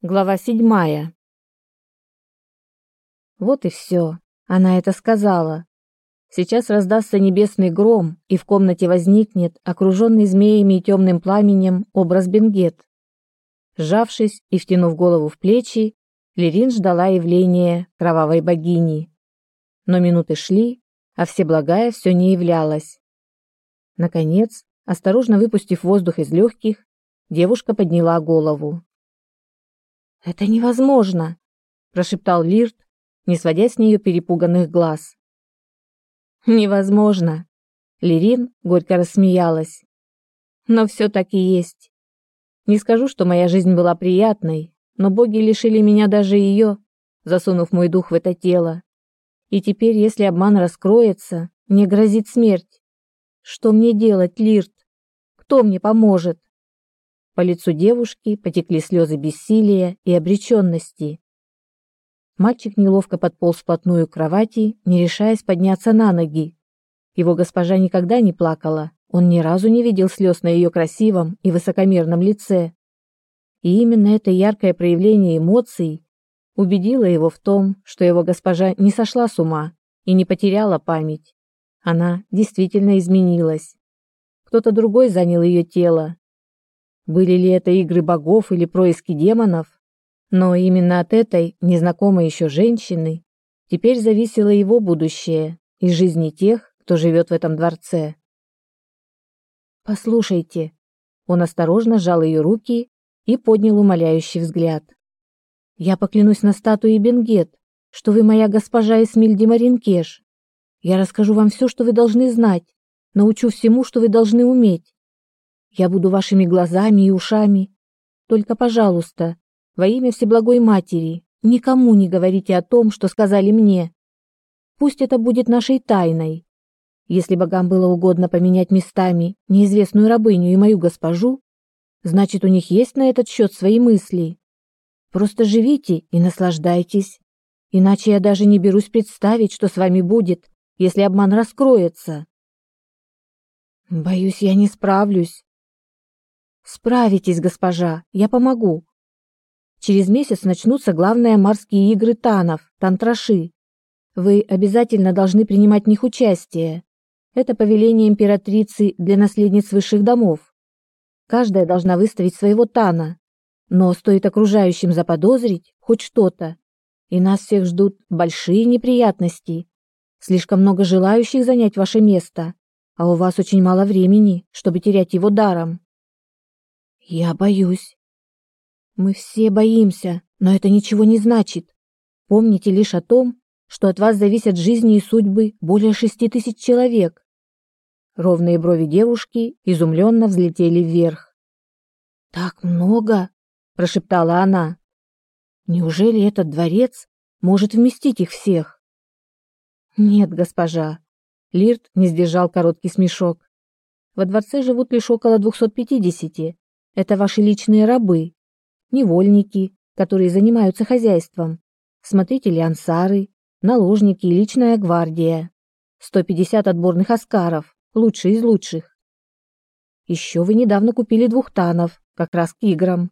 Глава седьмая. Вот и все. Она это сказала. Сейчас раздастся небесный гром, и в комнате возникнет, окруженный змеями и темным пламенем, образ Бенгет. Сжавшись и втянув голову в плечи, Лерин ждала явления кровавой богини. Но минуты шли, а Всеблагая все не являлась. Наконец, осторожно выпустив воздух из легких, девушка подняла голову. Это невозможно, прошептал Лирт, не сводя с нее перепуганных глаз. Невозможно. Лирин горько рассмеялась. Но все таки есть. Не скажу, что моя жизнь была приятной, но боги лишили меня даже ее, засунув мой дух в это тело. И теперь, если обман раскроется, мне грозит смерть. Что мне делать, Лирт? Кто мне поможет? По лицу девушки потекли слезы бессилия и обреченности. Мальчик неловко подполз вплотную к кровати, не решаясь подняться на ноги. Его госпожа никогда не плакала, он ни разу не видел слез на ее красивом и высокомерном лице. И именно это яркое проявление эмоций убедило его в том, что его госпожа не сошла с ума и не потеряла память. Она действительно изменилась. Кто-то другой занял ее тело, были ли это игры богов или происки демонов? Но именно от этой незнакомой еще женщины теперь зависело его будущее и жизни тех, кто живет в этом дворце. Послушайте, он осторожно сжал ее руки и поднял умоляющий взгляд. Я поклянусь на статуе Бенгет, что вы моя госпожа Эсмильди Маринкеш. Я расскажу вам все, что вы должны знать, научу всему, что вы должны уметь. Я буду вашими глазами и ушами. Только, пожалуйста, во имя Всеблагой Матери, никому не говорите о том, что сказали мне. Пусть это будет нашей тайной. Если богам было угодно поменять местами неизвестную рабыню и мою госпожу, значит, у них есть на этот счет свои мысли. Просто живите и наслаждайтесь. Иначе я даже не берусь представить, что с вами будет, если обман раскроется. Боюсь, я не справлюсь. Справитесь, госпожа, я помогу. Через месяц начнутся главные морские игры танов, тантраши. Вы обязательно должны принимать в них участие. Это повеление императрицы для наследниц высших домов. Каждая должна выставить своего тана. Но стоит окружающим заподозрить хоть что-то, и нас всех ждут большие неприятности. Слишком много желающих занять ваше место, а у вас очень мало времени, чтобы терять его даром. Я боюсь. Мы все боимся, но это ничего не значит. Помните лишь о том, что от вас зависят жизни и судьбы более шести тысяч человек. Ровные брови девушки изумленно взлетели вверх. Так много, прошептала она. Неужели этот дворец может вместить их всех? Нет, госпожа. Лирт не сдержал короткий смешок. Во дворце живут лишь около двухсот пятидесяти. Это ваши личные рабы, невольники, которые занимаются хозяйством, смотрители ансары, наложники и личная гвардия. 150 отборных аскаров, лучшие из лучших. Еще вы недавно купили двух танов, как раз к играм.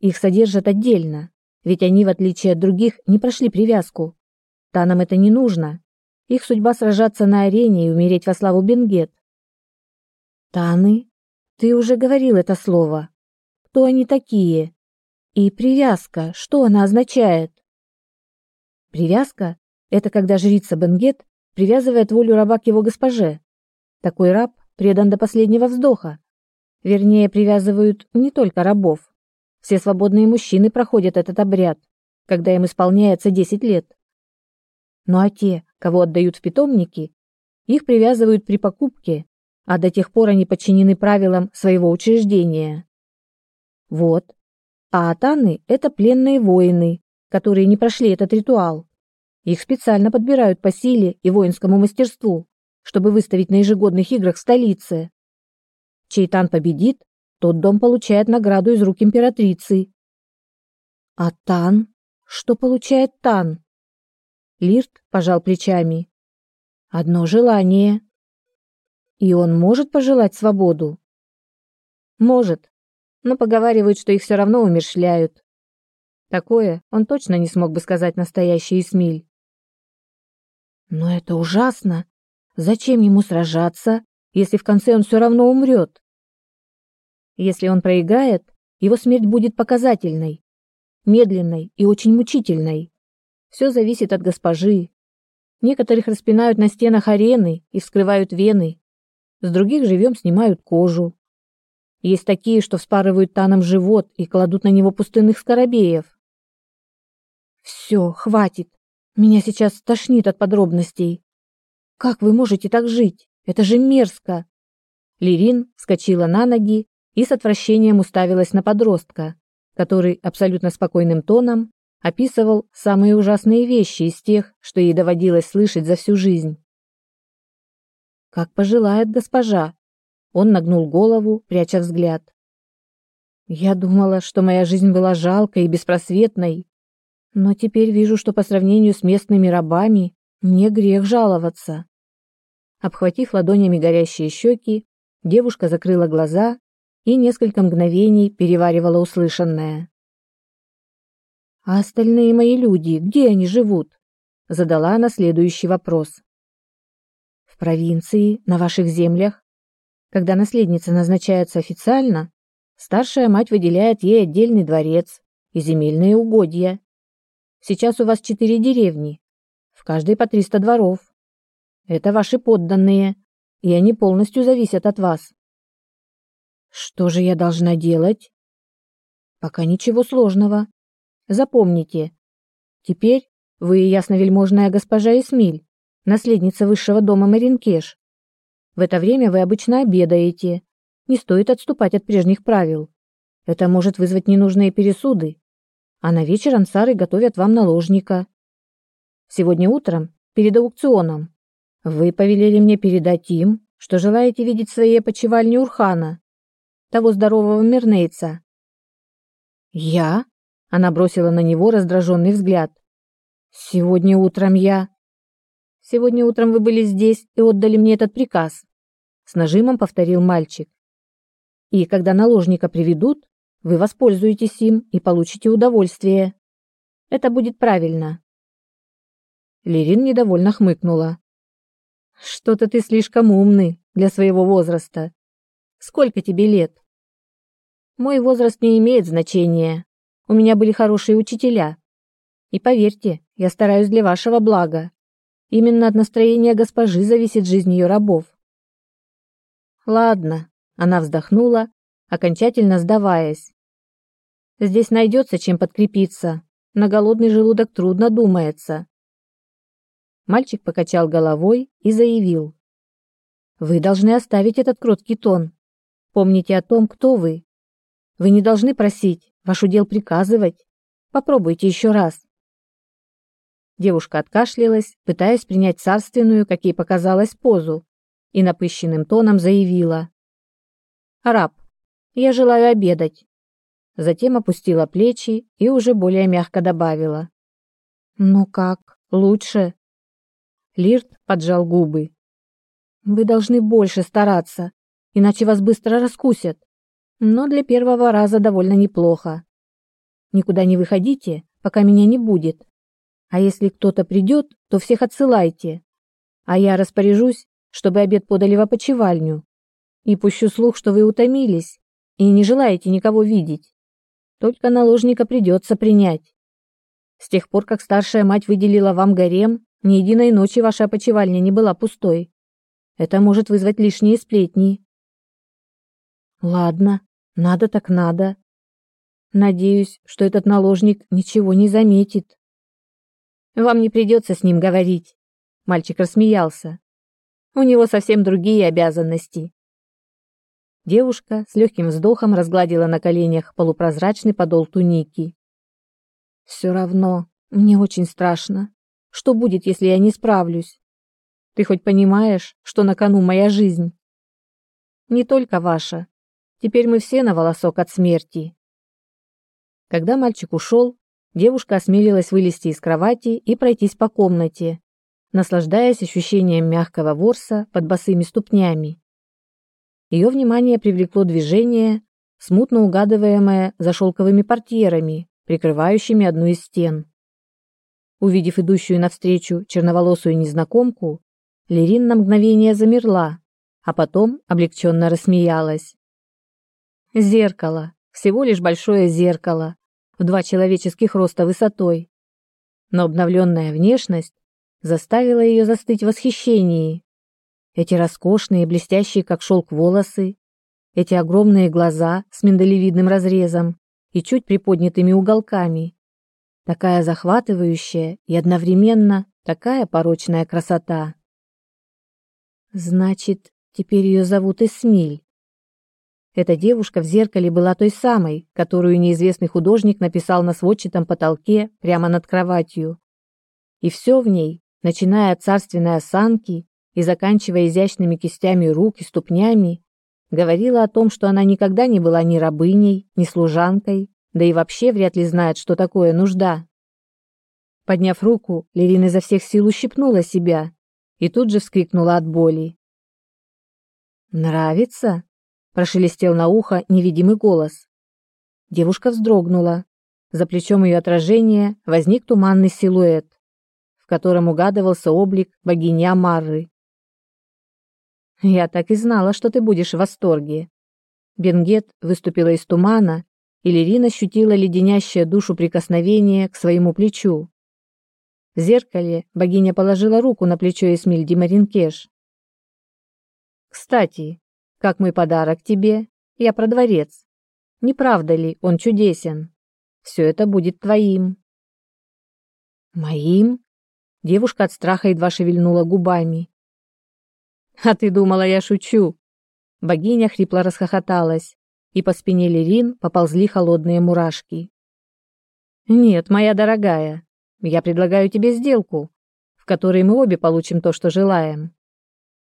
Их содержат отдельно, ведь они, в отличие от других, не прошли привязку. Танам это не нужно. Их судьба сражаться на арене и умереть во славу Бенгет. Таны ты уже говорил это слово. Кто они такие? И привязка, что она означает? Привязка это когда жрица Бенгет привязывает волю раба к его госпоже. Такой раб предан до последнего вздоха. Вернее, привязывают не только рабов. Все свободные мужчины проходят этот обряд, когда им исполняется 10 лет. Ну а те, кого отдают в питомники, их привязывают при покупке а до тех пор они подчинены правилам своего учреждения. Вот. А атаны – это пленные воины, которые не прошли этот ритуал. Их специально подбирают по силе и воинскому мастерству, чтобы выставить на ежегодных играх в столице. Чей тан победит, тот дом получает награду из рук императрицы. А тан? Что получает тан? Лирт пожал плечами. Одно желание и он может пожелать свободу? Может, но поговаривают, что их все равно умерщвляют. Такое он точно не смог бы сказать настоящий Исмиль. Но это ужасно. Зачем ему сражаться, если в конце он все равно умрет? Если он проиграет, его смерть будет показательной, медленной и очень мучительной. Все зависит от госпожи. Некоторых распинают на стенах арены и вскрывают вены, с других живем снимают кожу. Есть такие, что вспарывают таном живот и кладут на него пустынных скоробеев. Все, хватит. Меня сейчас тошнит от подробностей. Как вы можете так жить? Это же мерзко. Лирин вскочила на ноги и с отвращением уставилась на подростка, который абсолютно спокойным тоном описывал самые ужасные вещи из тех, что ей доводилось слышать за всю жизнь. Как пожелает госпожа. Он нагнул голову, пряча взгляд. Я думала, что моя жизнь была жалкой и беспросветной, но теперь вижу, что по сравнению с местными рабами мне грех жаловаться. Обхватив ладонями горящие щеки, девушка закрыла глаза и несколько мгновений переваривала услышанное. «А остальные мои люди, где они живут?» Задала она следующий вопрос. «В провинции, на ваших землях. Когда наследница назначается официально, старшая мать выделяет ей отдельный дворец и земельные угодья. Сейчас у вас четыре деревни, в каждой по триста дворов. Это ваши подданные, и они полностью зависят от вас. Что же я должна делать? Пока ничего сложного. Запомните, теперь вы ясновельможная госпожа Эсмиль, наследница высшего дома Маринкеш. В это время вы обычно обедаете. Не стоит отступать от прежних правил. Это может вызвать ненужные пересуды. А на вечер ансары готовят вам наложника. Сегодня утром, перед аукционом, вы повелели мне передать им, что желаете видеть в своей опочивальне Урхана, того здорового мирнейца. Я? Она бросила на него раздраженный взгляд. Сегодня утром я... Сегодня утром вы были здесь и отдали мне этот приказ, с нажимом повторил мальчик. И когда наложника приведут, вы воспользуетесь им и получите удовольствие. Это будет правильно. Лерин недовольно хмыкнула. Что-то ты слишком умный для своего возраста. Сколько тебе лет? Мой возраст не имеет значения. У меня были хорошие учителя. И поверьте, я стараюсь для вашего блага. Именно от настроения госпожи зависит жизнь ее рабов. Ладно, она вздохнула, окончательно сдаваясь. Здесь найдется чем подкрепиться. На голодный желудок трудно думается. Мальчик покачал головой и заявил: Вы должны оставить этот кроткий тон. Помните о том, кто вы. Вы не должны просить, ваш удел приказывать. Попробуйте еще раз. Девушка откашлялась, пытаясь принять царственную, как ей показалось, позу, и напыщенным тоном заявила: "Раб, я желаю обедать". Затем опустила плечи и уже более мягко добавила: "Ну как? Лучше?" Лирт поджал губы. Вы должны больше стараться, иначе вас быстро раскусят. Но для первого раза довольно неплохо. Никуда не выходите, пока меня не будет. А если кто-то придет, то всех отсылайте. А я распоряжусь, чтобы обед подали в опочивальню. И пущу слух, что вы утомились и не желаете никого видеть. Только наложника придется принять. С тех пор, как старшая мать выделила вам гарем, ни единой ночи ваша опочивальня не была пустой. Это может вызвать лишние сплетни. Ладно, надо так надо. Надеюсь, что этот наложник ничего не заметит. Вам не придется с ним говорить. Мальчик рассмеялся. У него совсем другие обязанности. Девушка с легким вздохом разгладила на коленях полупрозрачный подол туники. Все равно, мне очень страшно. Что будет, если я не справлюсь? Ты хоть понимаешь, что на кону моя жизнь? Не только ваша. Теперь мы все на волосок от смерти. Когда мальчик ушел, Девушка осмелилась вылезти из кровати и пройтись по комнате, наслаждаясь ощущением мягкого ворса под босыми ступнями. Ее внимание привлекло движение, смутно угадываемое за шелковыми портьерами, прикрывающими одну из стен. Увидев идущую навстречу черноволосую незнакомку, Лерин на мгновение замерла, а потом облегченно рассмеялась. Зеркало, всего лишь большое зеркало, в два человеческих роста высотой. Но обновленная внешность заставила ее застыть в восхищении. Эти роскошные, блестящие как шелк волосы, эти огромные глаза с миндалевидным разрезом и чуть приподнятыми уголками. Такая захватывающая и одновременно такая порочная красота. Значит, теперь ее зовут Эсмиль. Эта девушка в зеркале была той самой, которую неизвестный художник написал на сводчатом потолке прямо над кроватью. И все в ней, начиная от царственной осанки и заканчивая изящными кистями рук и ступнями, говорила о том, что она никогда не была ни рабыней, ни служанкой, да и вообще вряд ли знает, что такое нужда. Подняв руку, Лерина изо всех сил ущипнула себя и тут же вскрикнула от боли. «Нравится?» – прошелестел на ухо невидимый голос. Девушка вздрогнула. За плечом ее отражения возник туманный силуэт, в котором угадывался облик богини Амарры. Я так и знала, что ты будешь в восторге. Бенгет выступила из тумана, и Лерина ощутила леденящее душу прикосновение к своему плечу. В зеркале богиня положила руку на плечо Эсмиль Димаринкеш. «Кстати, как мой подарок тебе, я про дворец. Не правда ли он чудесен? Все это будет твоим». «Моим?» Девушка от страха едва шевельнула губами. А ты думала, я шучу? Богиня хрипло расхохоталась, и по спине Лерин поползли холодные мурашки. Нет, моя дорогая, я предлагаю тебе сделку, в которой мы обе получим то, что желаем.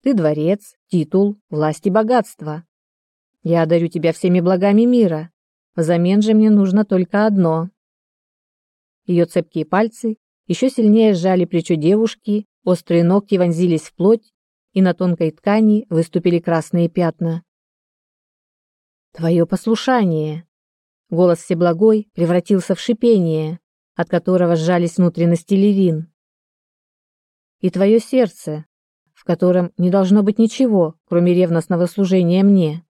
Ты дворец, титул, власть и богатство. Я одарю тебя всеми благами мира. Взамен же мне нужно только одно. Ее цепкие пальцы еще сильнее сжали плечо девушки, острые ногти вонзились в плоть, и на тонкой ткани выступили красные пятна. Твое послушание. Голос Всеблагой превратился в шипение, от которого сжались внутренности Левин. И твое сердце, котором не должно быть ничего, кроме ревностного служения мне.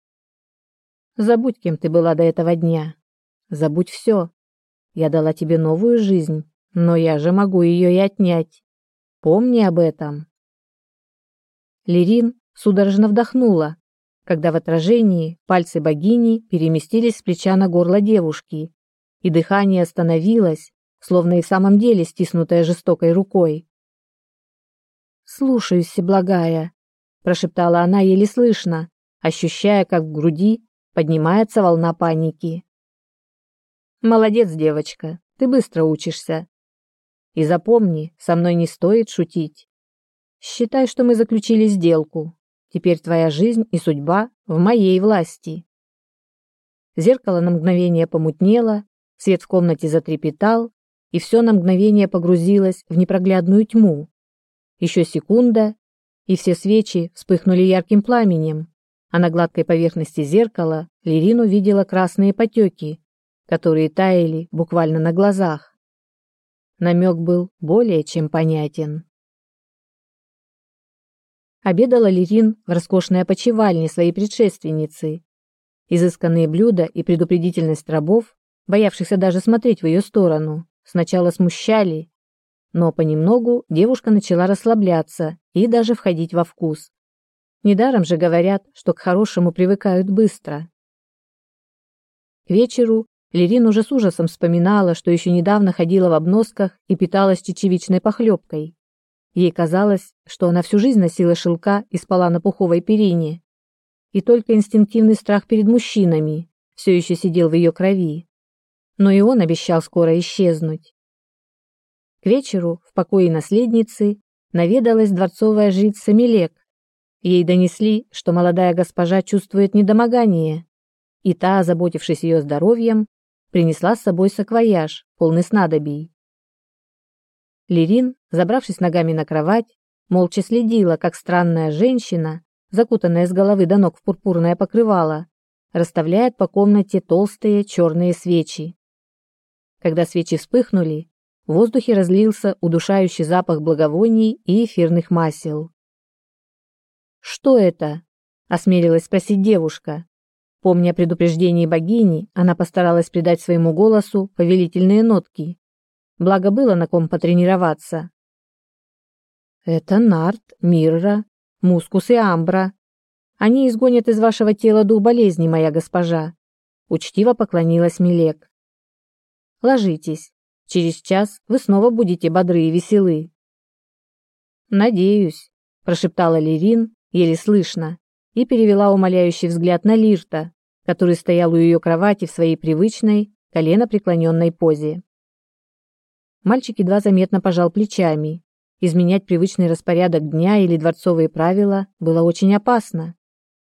Забудь, кем ты была до этого дня. Забудь все. Я дала тебе новую жизнь, но я же могу ее и отнять. Помни об этом. Лерин судорожно вдохнула, когда в отражении пальцы богини переместились с плеча на горло девушки, и дыхание остановилось, словно и в самом деле стиснутое жестокой рукой. «Слушаюсь, Всеблагая», – прошептала она еле слышно, ощущая, как в груди поднимается волна паники. «Молодец, девочка, ты быстро учишься. И запомни, со мной не стоит шутить. Считай, что мы заключили сделку. Теперь твоя жизнь и судьба в моей власти. Зеркало на мгновение помутнело, свет в комнате затрепетал, и все на мгновение погрузилось в непроглядную тьму. Еще секунда, и все свечи вспыхнули ярким пламенем, а на гладкой поверхности зеркала Лерин увидела красные потеки, которые таяли буквально на глазах. Намек был более чем понятен. Обедала Лерин в роскошной опочивальне своей предшественницы. Изысканные блюда и предупредительность рабов, боявшихся даже смотреть в ее сторону, сначала смущали, но понемногу девушка начала расслабляться и даже входить во вкус. Недаром же говорят, что к хорошему привыкают быстро. К вечеру Лерин уже с ужасом вспоминала, что еще недавно ходила в обносках и питалась чечевичной похлебкой. Ей казалось, что она всю жизнь носила шелка и спала на пуховой перине. И только инстинктивный страх перед мужчинами все еще сидел в ее крови. Но и он обещал скоро исчезнуть. К вечеру в покое наследницы наведалась дворцовая жрица Мелек. Ей донесли, что молодая госпожа чувствует недомогание, и та, озаботившись ее здоровьем, принесла с собой саквояж, полный снадобий. Лерин, забравшись ногами на кровать, молча следила, как странная женщина, закутанная с головы до ног в пурпурное покрывало, расставляет по комнате толстые черные свечи. когда свечи вспыхнули, в воздухе разлился удушающий запах благовоний и эфирных масел. «Что это?» – осмелилась спросить девушка. Помня о предупреждении богини, она постаралась придать своему голосу повелительные нотки. Благо было на ком потренироваться. «Это Нарт, Мирра, Мускус и Амбра. Они изгонят из вашего тела дух болезни, моя госпожа», – учтиво поклонилась Милек. «Ложитесь. Через час вы снова будете бодры и веселы». «Надеюсь», – прошептала Лерин, еле слышно, и перевела умоляющий взгляд на Лирта, который стоял у ее кровати в своей привычной, колено преклоненной позе. Мальчик едва заметно пожал плечами. Изменять привычный распорядок дня или дворцовые правила было очень опасно.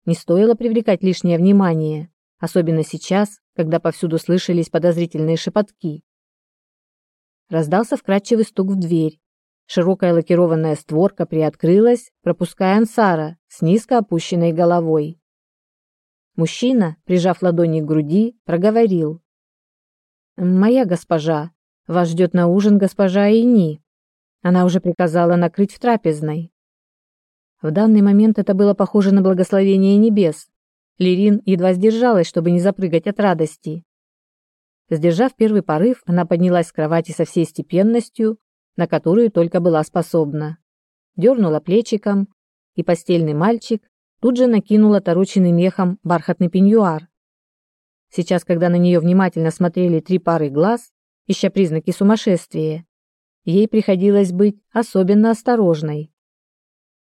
Не стоило привлекать лишнее внимание, особенно сейчас, когда повсюду слышались подозрительные шепотки. Раздался вкрадчивый стук в дверь. Широкая лакированная створка приоткрылась, пропуская Ансара с низко опущенной головой. Мужчина, прижав ладони к груди, проговорил. «Моя госпожа, вас ждет на ужин госпожа Айни. Она уже приказала накрыть в трапезной». В данный момент это было похоже на благословение небес. Лирин едва сдержалась, чтобы не запрыгать от радости. Сдержав первый порыв, она поднялась с кровати со всей степенностью, на которую только была способна. Дернула плечиком, и постельный мальчик тут же накинул отороченный мехом бархатный пеньюар. Сейчас, когда на нее внимательно смотрели три пары глаз, ища признаки сумасшествия, ей приходилось быть особенно осторожной.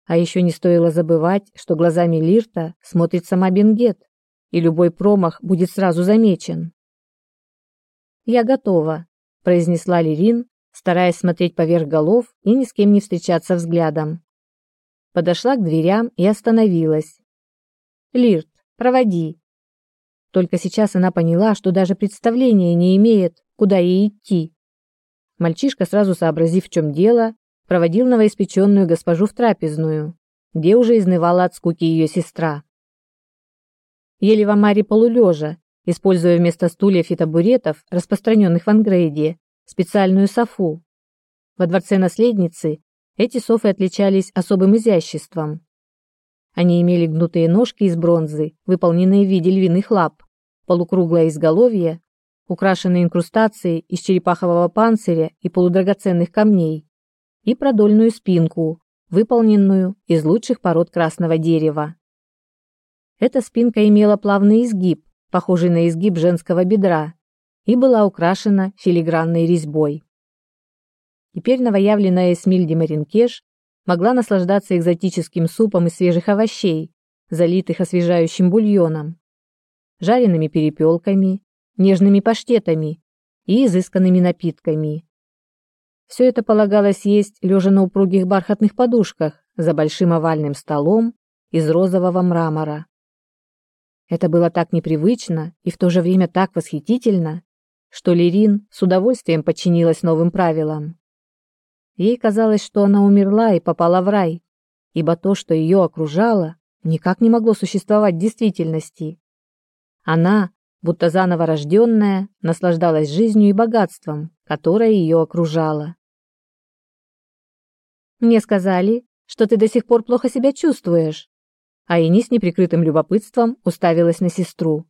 А еще не стоило забывать, что глазами Лирта смотрит сама Бенгет, и любой промах будет сразу замечен. «Я готова», – произнесла Лирин, стараясь смотреть поверх голов и ни с кем не встречаться взглядом. Подошла к дверям и остановилась. «Лирт, проводи». Только сейчас она поняла, что даже представления не имеет, куда ей идти. Мальчишка, сразу сообразив, в чем дело, проводил новоиспеченную госпожу в трапезную, где уже изнывала от скуки ее сестра. Ели в Амаре полулежа, используя вместо стульев и табуретов, распространенных в Ангрейде, специальную софу. Во дворце наследницы эти софы отличались особым изяществом. Они имели гнутые ножки из бронзы, выполненные в виде львиных лап, полукруглое изголовье, украшенные инкрустацией из черепахового панциря и полудрагоценных камней, и продольную спинку, выполненную из лучших пород красного дерева. Эта спинка имела плавный изгиб, похожий на изгиб женского бедра, и была украшена филигранной резьбой. Теперь новоявленная Эсмиль Демаринкеш могла наслаждаться экзотическим супом из свежих овощей, залитых освежающим бульоном, жареными перепелками, нежными паштетами и изысканными напитками. Все это полагалось есть лежа на упругих бархатных подушках за большим овальным столом из розового мрамора. Это было так непривычно и в то же время так восхитительно, что Лерин с удовольствием подчинилась новым правилам. Ей казалось, что она умерла и попала в рай, ибо то, что ее окружало, никак не могло существовать в действительности. Она, будто заново рожденная, наслаждалась жизнью и богатством, которое ее окружало. «Мне сказали, что ты до сих пор плохо себя чувствуешь», а Ини с неприкрытым любопытством уставилась на сестру.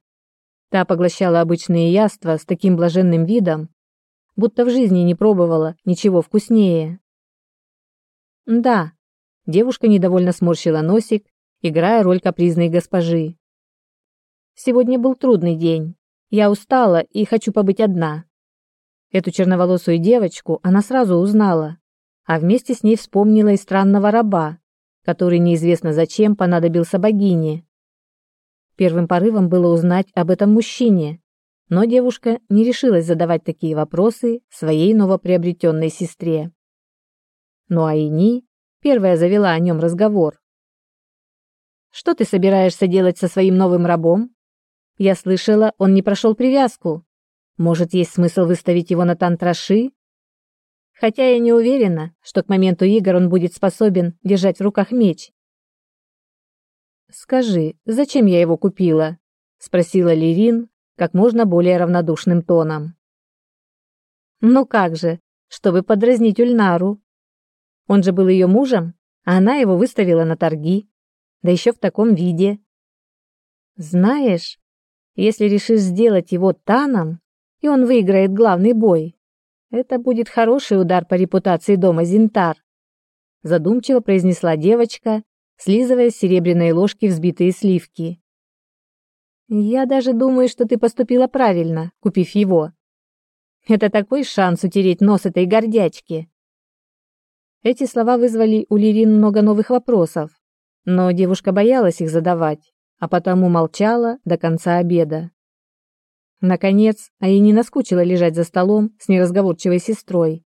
Та поглощала обычные яства с таким блаженным видом, будто в жизни не пробовала ничего вкуснее. Да, девушка недовольно сморщила носик, играя роль капризной госпожи. Сегодня был трудный день. Я устала и хочу побыть одна. Эту черноволосую девочку она сразу узнала, а вместе с ней вспомнила и странного раба, который неизвестно зачем понадобился богине. Первым порывом было узнать об этом мужчине, но девушка не решилась задавать такие вопросы своей новоприобретенной сестре. Ну а Ини первая завела о нем разговор. «Что ты собираешься делать со своим новым рабом?» Я слышала, он не прошел привязку. Может, есть смысл выставить его на тантраши? Хотя я не уверена, что к моменту игр он будет способен держать в руках меч. «Скажи, зачем я его купила?» — спросила Лирин как можно более равнодушным тоном. Ну как же, чтобы подразнить Ульнару. Он же был ее мужем, а она его выставила на торги, да еще в таком виде. Знаешь, если решишь сделать его Таном, и он выиграет главный бой, это будет хороший удар по репутации дома Зинтар. Задумчиво произнесла девочка, слизывая с серебряной ложки взбитые сливки. Я даже думаю, что ты поступила правильно, купив его. Это такой шанс утереть нос этой гордячки. Эти слова вызвали у Лирин много новых вопросов, но девушка боялась их задавать, а потому молчала до конца обеда. Наконец, Аине наскучило лежать за столом с неразговорчивой сестрой,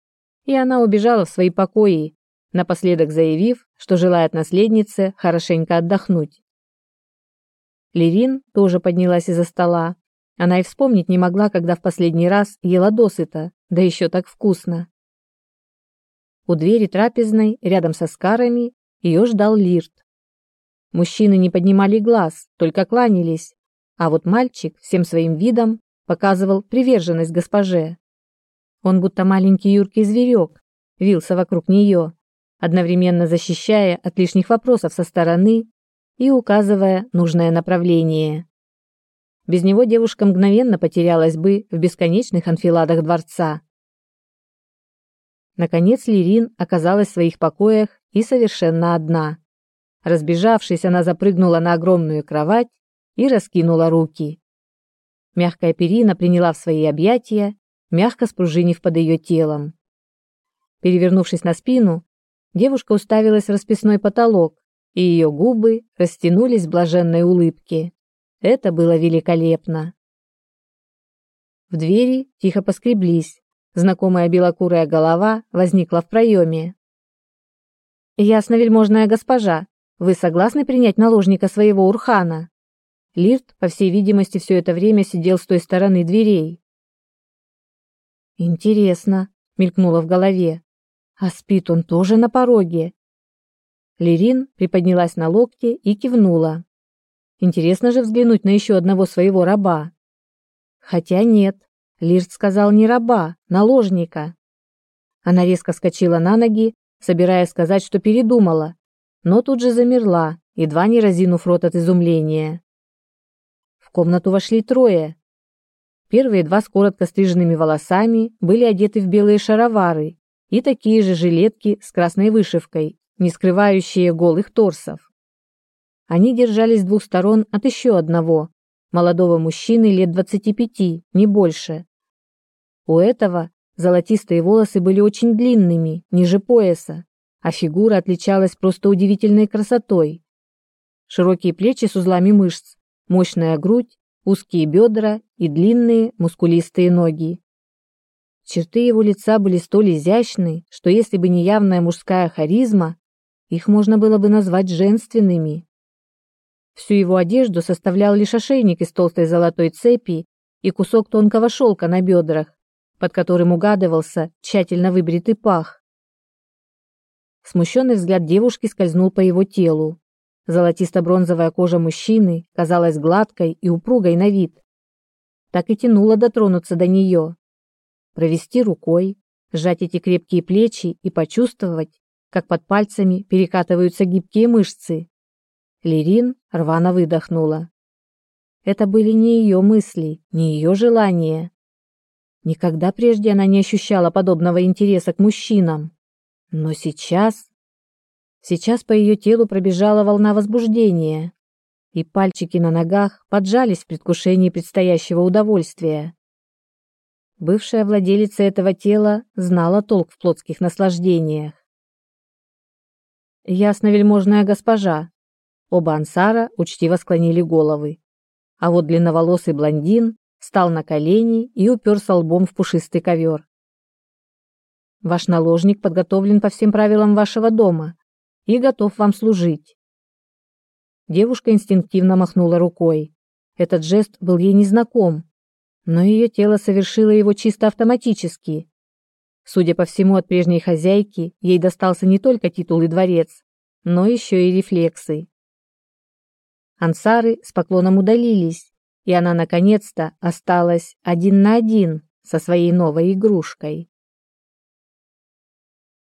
и она убежала в свои покои, напоследок заявив, что желает наследнице хорошенько отдохнуть. Левин тоже поднялась из-за стола. Она и вспомнить не могла, когда в последний раз ела досыта, да еще так вкусно. У двери трапезной, рядом со Скарами, ее ждал Лирт. Мужчины не поднимали глаз, только кланялись, а вот мальчик всем своим видом показывал приверженность госпоже. Он будто маленький юркий зверек, вился вокруг нее, одновременно защищая от лишних вопросов со стороны и указывая нужное направление. Без него девушка мгновенно потерялась бы в бесконечных анфиладах дворца. Наконец Лирин оказалась в своих покоях и совершенно одна. Разбежавшись, она запрыгнула на огромную кровать и раскинула руки. Мягкая перина приняла в свои объятия, мягко спружинив под ее телом. Перевернувшись на спину, девушка уставилась в расписной потолок, и ее губы растянулись в блаженной улыбке. Это было великолепно. В двери тихо поскреблись. Знакомая белокурая голова возникла в проеме. «Ясно, вельможная госпожа, вы согласны принять наложника своего Урхана?» Лирт, по всей видимости, все это время сидел с той стороны дверей. «Интересно», — мелькнуло в голове. «А спит он тоже на пороге?» Лерин приподнялась на локте и кивнула. Интересно же взглянуть на еще одного своего раба. Хотя нет, Лирт сказал не раба, наложника. Она резко вскочила на ноги, собираясь сказать, что передумала, но тут же замерла, едва не разинув рот от изумления. В комнату вошли трое. Первые два с коротко стриженными волосами были одеты в белые шаровары и такие же жилетки с красной вышивкой, не скрывающие голых торсов. Они держались с двух сторон от еще одного, молодого мужчины лет двадцати пяти, не больше. У этого золотистые волосы были очень длинными, ниже пояса, а фигура отличалась просто удивительной красотой. Широкие плечи с узлами мышц, мощная грудь, узкие бедра и длинные мускулистые ноги. Черты его лица были столь изящны, что если бы не явная мужская харизма, их можно было бы назвать женственными. Всю его одежду составлял лишь ошейник из толстой золотой цепи и кусок тонкого шелка на бедрах, под которым угадывался тщательно выбритый пах. Смущенный взгляд девушки скользнул по его телу. Золотисто-бронзовая кожа мужчины казалась гладкой и упругой на вид. Так и тянуло дотронуться до нее. Провести рукой, сжать эти крепкие плечи и почувствовать, как под пальцами перекатываются гибкие мышцы. Лерин рвано выдохнула. Это были не ее мысли, не ее желания. Никогда прежде она не ощущала подобного интереса к мужчинам. Но сейчас... Сейчас по ее телу пробежала волна возбуждения, и пальчики на ногах поджались в предвкушении предстоящего удовольствия. Бывшая владелица этого тела знала толк в плотских наслаждениях. Ясно, вельможная госпожа. Оба ансара учтиво склонили головы. А вот длинноволосый блондин встал на колени и уперся лбом в пушистый ковер. Ваш наложник подготовлен по всем правилам вашего дома и готов вам служить. Девушка инстинктивно махнула рукой. Этот жест был ей незнаком, но ее тело совершило его чисто автоматически, Судя по всему, от прежней хозяйки ей достался не только титул и дворец, но еще и рефлексы. Ансары с поклоном удалились, и она наконец-то осталась один на один со своей новой игрушкой.